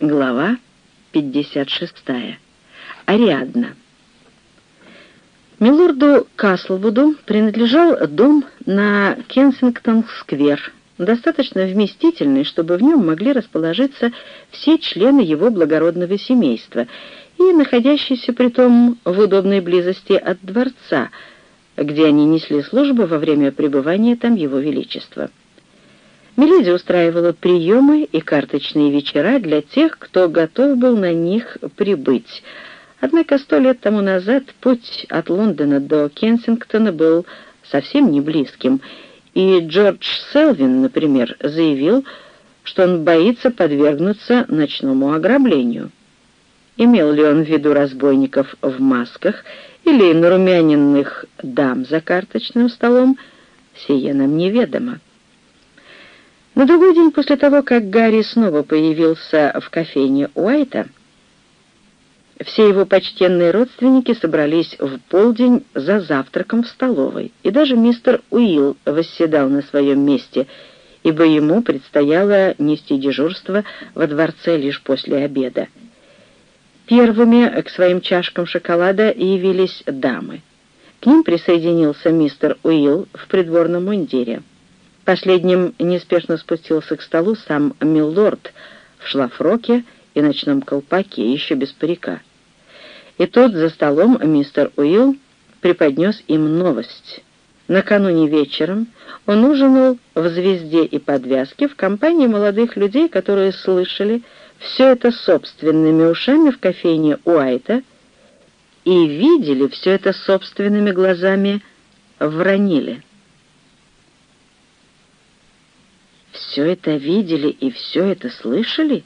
Глава 56. Ариадна. Милорду Каслвуду принадлежал дом на Кенсингтон-сквер, достаточно вместительный, чтобы в нем могли расположиться все члены его благородного семейства и находящийся притом в удобной близости от дворца, где они несли службу во время пребывания там его величества. Миледи устраивала приемы и карточные вечера для тех, кто готов был на них прибыть. Однако сто лет тому назад путь от Лондона до Кенсингтона был совсем не близким, и Джордж Селвин, например, заявил, что он боится подвергнуться ночному ограблению. Имел ли он в виду разбойников в масках или нарумяненных дам за карточным столом, сие нам неведомо. На другой день после того, как Гарри снова появился в кофейне Уайта, все его почтенные родственники собрались в полдень за завтраком в столовой, и даже мистер Уилл восседал на своем месте, ибо ему предстояло нести дежурство во дворце лишь после обеда. Первыми к своим чашкам шоколада явились дамы. К ним присоединился мистер Уилл в придворном мундире. Последним неспешно спустился к столу сам милорд в шлафроке и ночном колпаке, еще без парика. И тот за столом мистер Уилл преподнес им новость. Накануне вечером он ужинал в «Звезде и подвязке» в компании молодых людей, которые слышали все это собственными ушами в кофейне Уайта и видели все это собственными глазами в Раниле. Все это видели и все это слышали?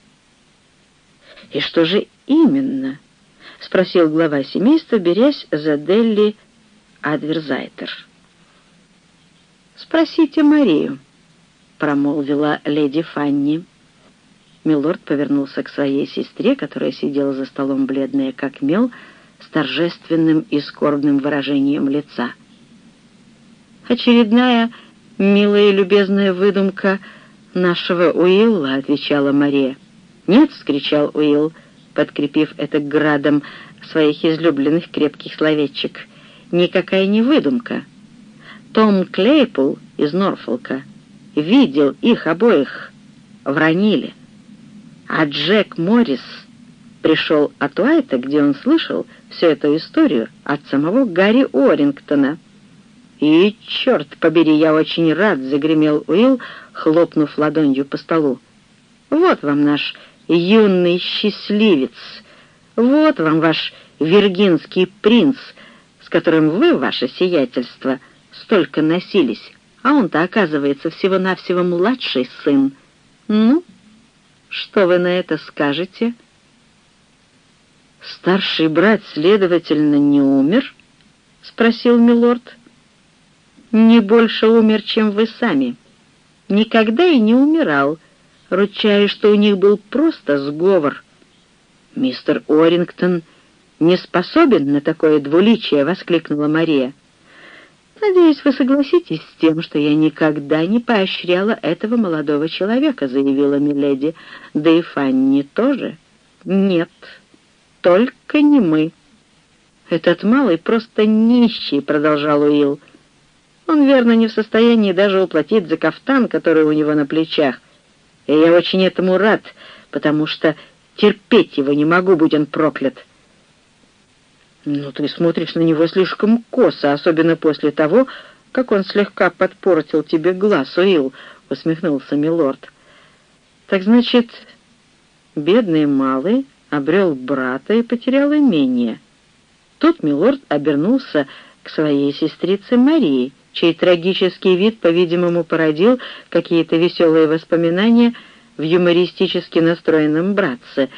И что же именно? — спросил глава семейства, берясь за Делли Адверзайтер. «Спросите Марию», — промолвила леди Фанни. Милорд повернулся к своей сестре, которая сидела за столом бледная как мел, с торжественным и скорбным выражением лица. Очередная милая и любезная выдумка — нашего Уилла», — отвечала Мария. «Нет», — вскричал Уилл, подкрепив это градом своих излюбленных крепких словечек, — «никакая не выдумка. Том Клейпул из Норфолка видел их обоих в Раниле, а Джек Моррис пришел от Уайта, где он слышал всю эту историю от самого Гарри Орингтона». «И, черт побери, я очень рад!» — загремел Уилл, хлопнув ладонью по столу. «Вот вам наш юный счастливец! Вот вам ваш виргинский принц, с которым вы, ваше сиятельство, столько носились, а он-то, оказывается, всего-навсего младший сын. Ну, что вы на это скажете?» «Старший брат, следовательно, не умер?» — спросил милорд не больше умер, чем вы сами. Никогда и не умирал, ручаясь, что у них был просто сговор. Мистер Орингтон не способен на такое двуличие, — воскликнула Мария. «Надеюсь, вы согласитесь с тем, что я никогда не поощряла этого молодого человека», — заявила Миледи. «Да и Фанни тоже». «Нет, только не мы». «Этот малый просто нищий», — продолжал Уилл. Он, верно, не в состоянии даже уплатить за кафтан, который у него на плечах. И я очень этому рад, потому что терпеть его не могу, будь он проклят. «Ну, ты смотришь на него слишком косо, особенно после того, как он слегка подпортил тебе глаз, Уилл», — усмехнулся милорд. «Так значит, бедный малый обрел брата и потерял имение». Тут милорд обернулся к своей сестрице Марии, чей трагический вид, по-видимому, породил какие-то веселые воспоминания в юмористически настроенном братце,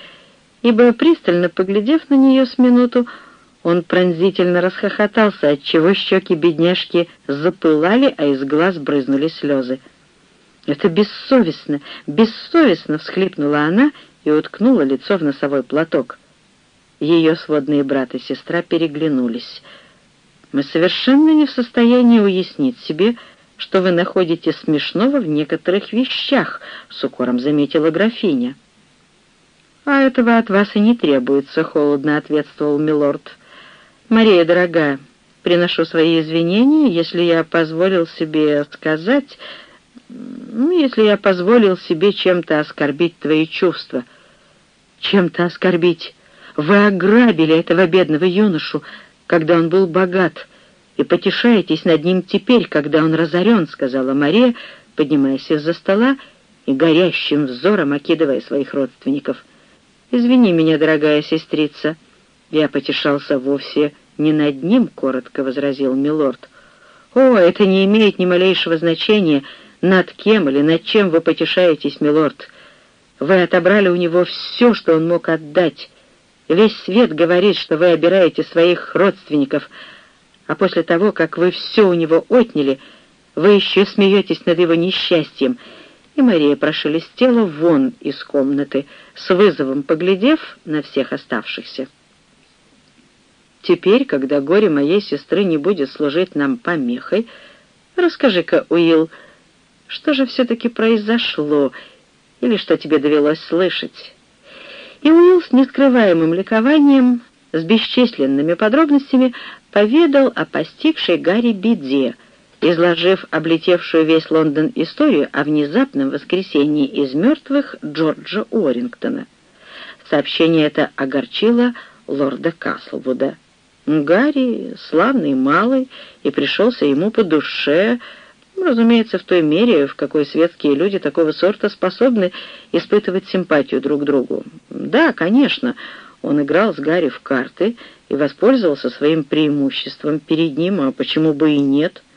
ибо, пристально поглядев на нее с минуту, он пронзительно расхохотался, отчего щеки бедняжки запылали, а из глаз брызнули слезы. «Это бессовестно, бессовестно!» — всхлипнула она и уткнула лицо в носовой платок. Ее сводные брат и сестра переглянулись — мы совершенно не в состоянии уяснить себе, что вы находите смешного в некоторых вещах», — с укором заметила графиня. «А этого от вас и не требуется», — холодно ответствовал милорд. «Мария, дорогая, приношу свои извинения, если я позволил себе сказать, ну, если я позволил себе чем-то оскорбить твои чувства». «Чем-то оскорбить? Вы ограбили этого бедного юношу, когда он был богат, и потешаетесь над ним теперь, когда он разорен», — сказала Мария, поднимаясь из-за стола и горящим взором окидывая своих родственников. «Извини меня, дорогая сестрица». «Я потешался вовсе не над ним», — коротко возразил милорд. «О, это не имеет ни малейшего значения, над кем или над чем вы потешаетесь, милорд. Вы отобрали у него все, что он мог отдать. Весь свет говорит, что вы обираете своих родственников, а после того, как вы все у него отняли, вы еще смеетесь над его несчастьем» и Мария прошелестела вон из комнаты, с вызовом поглядев на всех оставшихся. «Теперь, когда горе моей сестры не будет служить нам помехой, расскажи-ка, Уилл, что же все-таки произошло, или что тебе довелось слышать?» И Уилл с нескрываемым ликованием, с бесчисленными подробностями, поведал о постигшей Гарри беде — изложив облетевшую весь Лондон историю о внезапном воскресении из мертвых Джорджа Уоррингтона. Сообщение это огорчило лорда Каслвуда. Гарри славный малый и пришелся ему по душе, разумеется, в той мере, в какой светские люди такого сорта способны испытывать симпатию друг к другу. Да, конечно, он играл с Гарри в карты и воспользовался своим преимуществом перед ним, а почему бы и нет —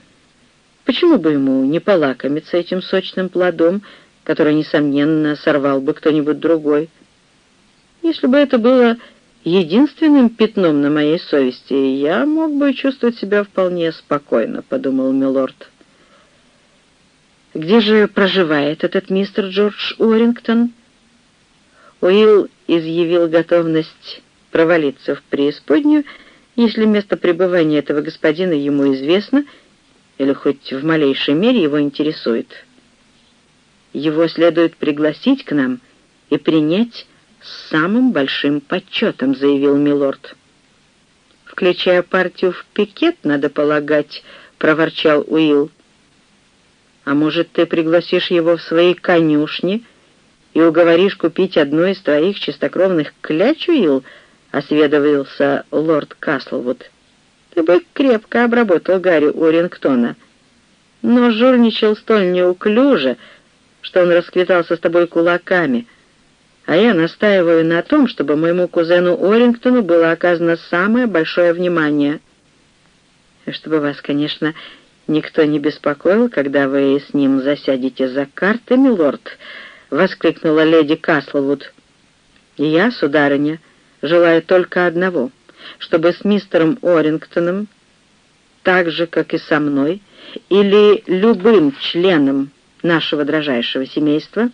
Почему бы ему не полакомиться этим сочным плодом, который, несомненно, сорвал бы кто-нибудь другой? Если бы это было единственным пятном на моей совести, я мог бы чувствовать себя вполне спокойно, — подумал милорд. Где же проживает этот мистер Джордж Уоррингтон? Уилл изъявил готовность провалиться в преисподнюю, если место пребывания этого господина ему известно — или хоть в малейшей мере его интересует. Его следует пригласить к нам и принять с самым большим почетом, заявил милорд. «Включая партию в пикет, надо полагать», — проворчал Уилл. «А может, ты пригласишь его в свои конюшни и уговоришь купить одну из твоих чистокровных кляч, Уилл?» — осведовался лорд Каслвуд. Ты бы крепко обработал Гарри Урингтона, но журничал столь неуклюже, что он расквитался с тобой кулаками, а я настаиваю на том, чтобы моему кузену Орингтону было оказано самое большое внимание. Чтобы вас, конечно, никто не беспокоил, когда вы с ним засядете за картами, лорд, — воскликнула леди Каслвуд. «Я, сударыня, желаю только одного — чтобы с мистером Орингтоном, так же, как и со мной, или любым членом нашего дрожайшего семейства,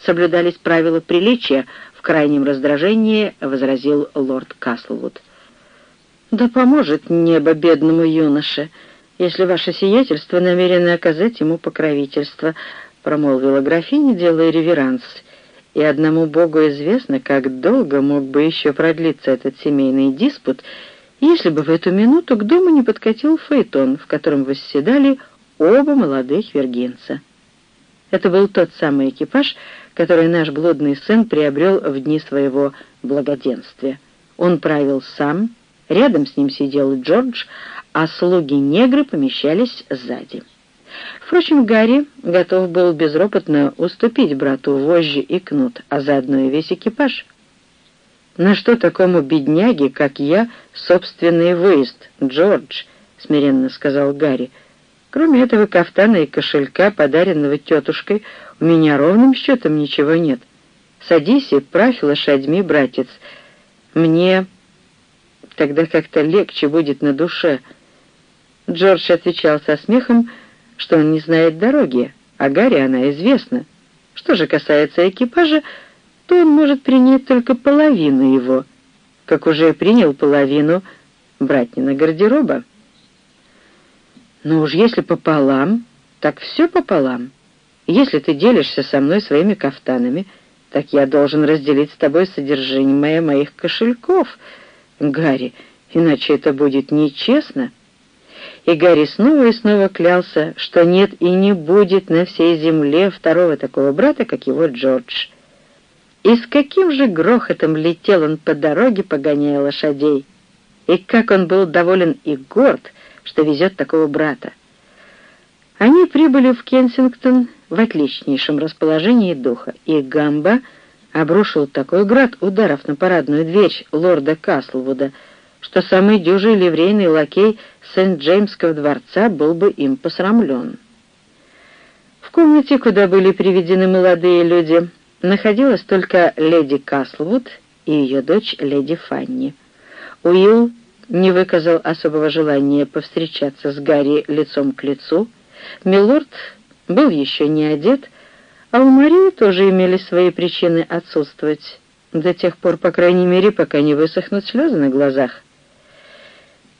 соблюдались правила приличия, в крайнем раздражении возразил лорд Каслвуд. «Да поможет небо бедному юноше, если ваше сиятельство намерено оказать ему покровительство», промолвила графиня, делая реверанс — и одному Богу известно, как долго мог бы еще продлиться этот семейный диспут, если бы в эту минуту к дому не подкатил фаэтон, в котором восседали оба молодых вергинца. Это был тот самый экипаж, который наш блудный сын приобрел в дни своего благоденствия. Он правил сам, рядом с ним сидел Джордж, а слуги-негры помещались сзади. Впрочем, Гарри готов был безропотно уступить брату вожжи и кнут, а заодно и весь экипаж. «На что такому бедняге, как я, собственный выезд, Джордж?» — смиренно сказал Гарри. «Кроме этого кафтана и кошелька, подаренного тетушкой, у меня ровным счетом ничего нет. Садись и правь лошадьми, братец. Мне тогда как-то легче будет на душе». Джордж отвечал со смехом, — что он не знает дороги, а Гарри она известна. Что же касается экипажа, то он может принять только половину его, как уже принял половину братнина гардероба. Но уж если пополам, так все пополам. Если ты делишься со мной своими кафтанами, так я должен разделить с тобой содержимое моих кошельков, Гарри, иначе это будет нечестно». И Гарри снова и снова клялся, что нет и не будет на всей земле второго такого брата, как его Джордж. И с каким же грохотом летел он по дороге, погоняя лошадей. И как он был доволен и горд, что везет такого брата. Они прибыли в Кенсингтон в отличнейшем расположении духа, и Гамба обрушил такой град ударов на парадную дверь лорда Каслвуда, что самый дюжий ливрейный лакей Сент-Джеймского дворца был бы им посрамлен. В комнате, куда были приведены молодые люди, находилась только леди Каслвуд и ее дочь леди Фанни. Уилл не выказал особого желания повстречаться с Гарри лицом к лицу, Милорд был еще не одет, а у Марии тоже имели свои причины отсутствовать, до тех пор, по крайней мере, пока не высохнут слезы на глазах.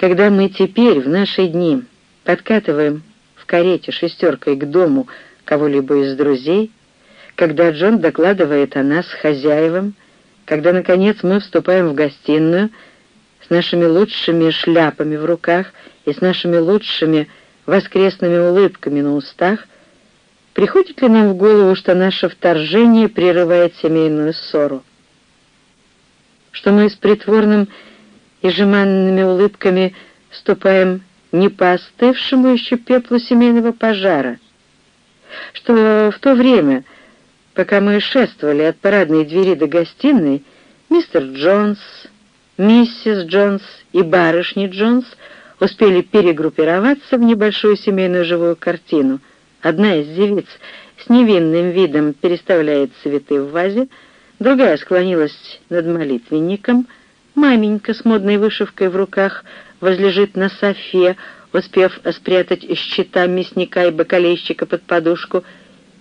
Когда мы теперь, в наши дни, подкатываем в карете шестеркой к дому кого-либо из друзей, когда Джон докладывает о нас хозяевам, когда, наконец, мы вступаем в гостиную с нашими лучшими шляпами в руках и с нашими лучшими воскресными улыбками на устах, приходит ли нам в голову, что наше вторжение прерывает семейную ссору? Что мы с притворным и жеманными улыбками ступаем не по остывшему еще пеплу семейного пожара? Что в то время, пока мы шествовали от парадной двери до гостиной, мистер Джонс, миссис Джонс и барышни Джонс — успели перегруппироваться в небольшую семейную живую картину. Одна из девиц с невинным видом переставляет цветы в вазе, другая склонилась над молитвенником, маменька с модной вышивкой в руках возлежит на софе, успев спрятать щита мясника и бакалейщика под подушку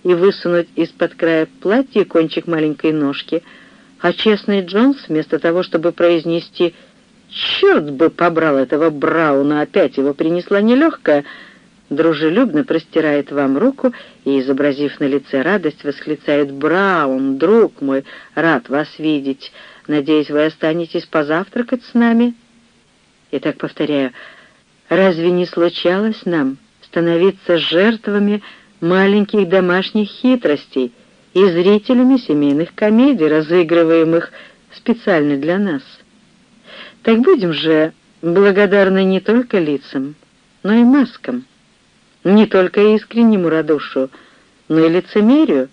и высунуть из-под края платья кончик маленькой ножки, а честный Джонс, вместо того, чтобы произнести Черт бы побрал этого Брауна, опять его принесла нелегкая. Дружелюбно простирает вам руку и, изобразив на лице радость, восклицает «Браун, друг мой, рад вас видеть. Надеюсь, вы останетесь позавтракать с нами?» И так повторяю, разве не случалось нам становиться жертвами маленьких домашних хитростей и зрителями семейных комедий, разыгрываемых специально для нас? Так будем же благодарны не только лицам, но и маскам, не только искреннему радушию, но и лицемерию,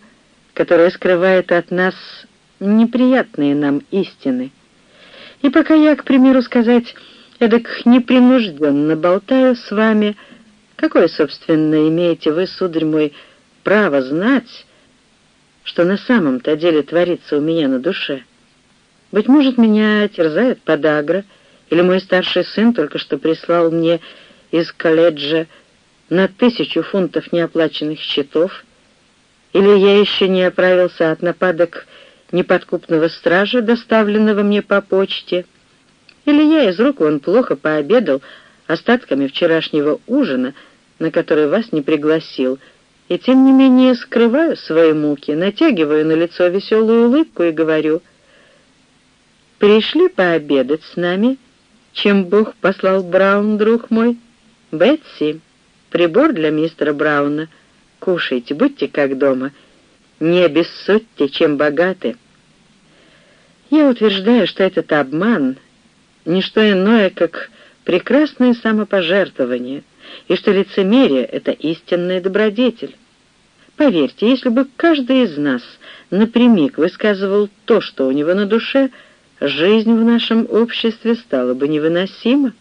которое скрывает от нас неприятные нам истины. И пока я, к примеру сказать, эдак непринужденно болтаю с вами, какое, собственно, имеете вы, сударь мой, право знать, что на самом-то деле творится у меня на душе?» Быть может, меня терзает подагра, или мой старший сын только что прислал мне из колледжа на тысячу фунтов неоплаченных счетов, или я еще не оправился от нападок неподкупного стража, доставленного мне по почте, или я из рук вон плохо пообедал остатками вчерашнего ужина, на который вас не пригласил, и тем не менее скрываю свои муки, натягиваю на лицо веселую улыбку и говорю — пришли пообедать с нами, чем Бог послал Браун, друг мой. Бетси, прибор для мистера Брауна. Кушайте, будьте как дома. Не обессудьте, чем богаты. Я утверждаю, что этот обман — не что иное, как прекрасное самопожертвование, и что лицемерие — это истинный добродетель. Поверьте, если бы каждый из нас напрямик высказывал то, что у него на душе — жизнь в нашем обществе стала бы невыносима.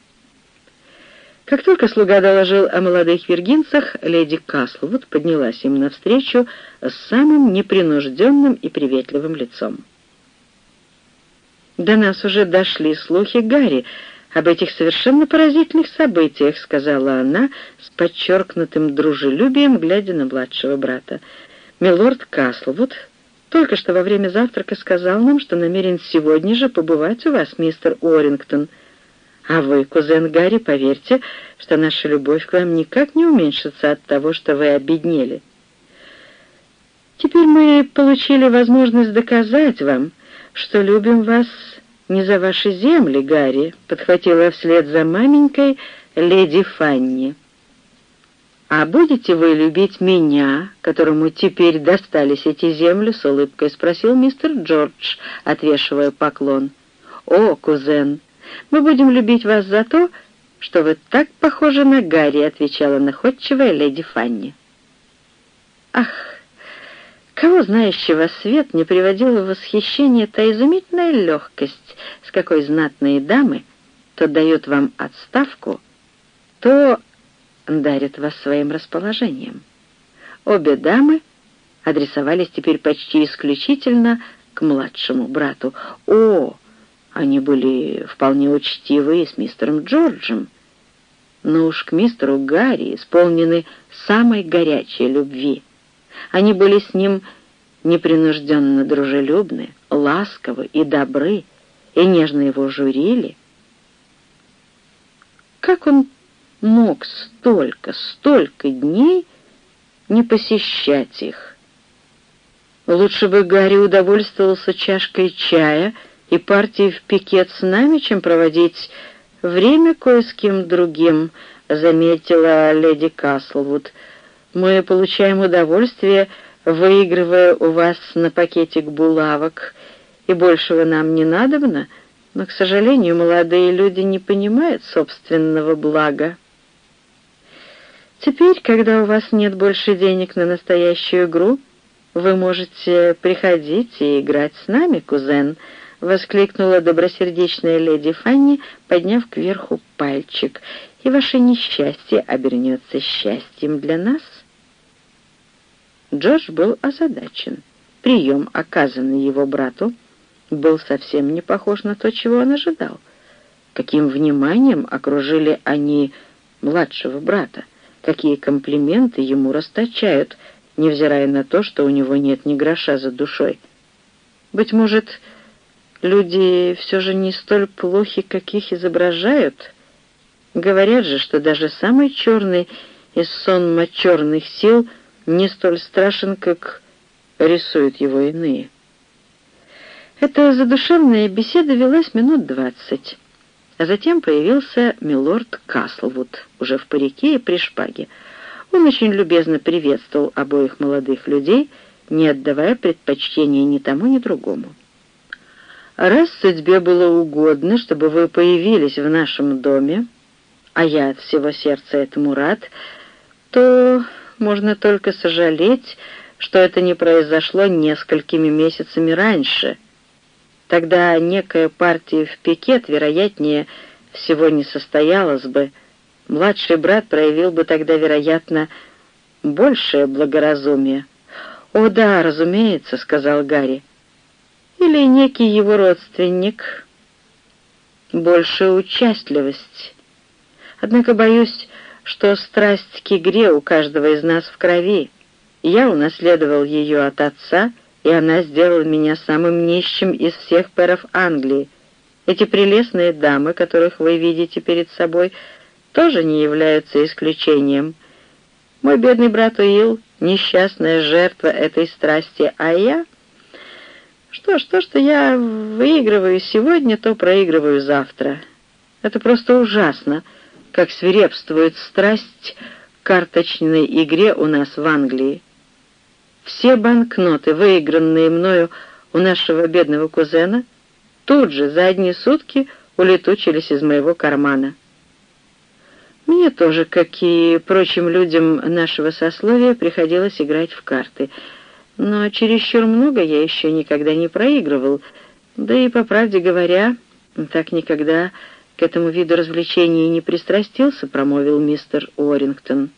Как только слуга доложил о молодых виргинцах, леди Каслвуд поднялась им навстречу с самым непринужденным и приветливым лицом. «До нас уже дошли слухи Гарри об этих совершенно поразительных событиях», сказала она с подчеркнутым дружелюбием, глядя на младшего брата. «Милорд Каслвуд только что во время завтрака сказал нам, что намерен сегодня же побывать у вас, мистер Уоррингтон. А вы, кузен Гарри, поверьте, что наша любовь к вам никак не уменьшится от того, что вы обеднели. Теперь мы получили возможность доказать вам, что любим вас не за ваши земли, Гарри», — подхватила вслед за маменькой леди Фанни. «А будете вы любить меня, которому теперь достались эти земли?» — с улыбкой спросил мистер Джордж, отвешивая поклон. «О, кузен, мы будем любить вас за то, что вы так похожи на Гарри», — отвечала находчивая леди Фанни. «Ах, кого знающего свет не приводила в восхищение та изумительная легкость, с какой знатные дамы то дают вам отставку, то дарят вас своим расположением. Обе дамы адресовались теперь почти исключительно к младшему брату. О, они были вполне учтивы с мистером Джорджем, но уж к мистеру Гарри исполнены самой горячей любви. Они были с ним непринужденно дружелюбны, ласковы и добры, и нежно его журили. Как он мог столько, столько дней не посещать их? Лучше бы Гарри удовольствовался чашкой чая и партией в пикет с нами, чем проводить время кое с кем другим, заметила леди Каслвуд. Мы получаем удовольствие, выигрывая у вас на пакетик булавок, и большего нам не надобно, но, к сожалению, молодые люди не понимают собственного блага. Теперь, когда у вас нет больше денег на настоящую игру, вы можете приходить и играть с нами, кузен, — воскликнула добросердечная леди Фанни, подняв кверху пальчик, — и ваше несчастье обернется счастьем для нас. Джордж был озадачен. Прием, оказанный его брату, — был совсем не похож на то, чего он ожидал. Каким вниманием окружили они младшего брата, какие комплименты ему расточают, невзирая на то, что у него нет ни гроша за душой. Быть может, люди все же не столь плохи, каких изображают? Говорят же, что даже самый черный из сонма черных сил не столь страшен, как рисуют его иные. Эта задушевная беседа велась минут двадцать, а затем появился милорд Каслвуд, уже в парике и при шпаге. Он очень любезно приветствовал обоих молодых людей, не отдавая предпочтения ни тому, ни другому. «Раз судьбе было угодно, чтобы вы появились в нашем доме, а я от всего сердца этому рад, то можно только сожалеть, что это не произошло несколькими месяцами раньше», Тогда некая партия в пикет, вероятнее всего, не состоялась бы. Младший брат проявил бы тогда, вероятно, большее благоразумие. «О да, разумеется», — сказал Гарри. «Или некий его родственник. Большая участливость. Однако боюсь, что страсть к игре у каждого из нас в крови. Я унаследовал ее от отца — и она сделала меня самым нищим из всех пэров Англии. Эти прелестные дамы, которых вы видите перед собой, тоже не являются исключением. Мой бедный брат Уилл — несчастная жертва этой страсти, а я... Что ж, то, что я выигрываю сегодня, то проигрываю завтра. Это просто ужасно, как свирепствует страсть к карточной игре у нас в Англии. Все банкноты, выигранные мною у нашего бедного кузена, тут же за одни сутки улетучились из моего кармана. Мне тоже, как и прочим людям нашего сословия, приходилось играть в карты. Но чересчур много я еще никогда не проигрывал, да и, по правде говоря, так никогда к этому виду развлечений не пристрастился, промолвил мистер Уоррингтон.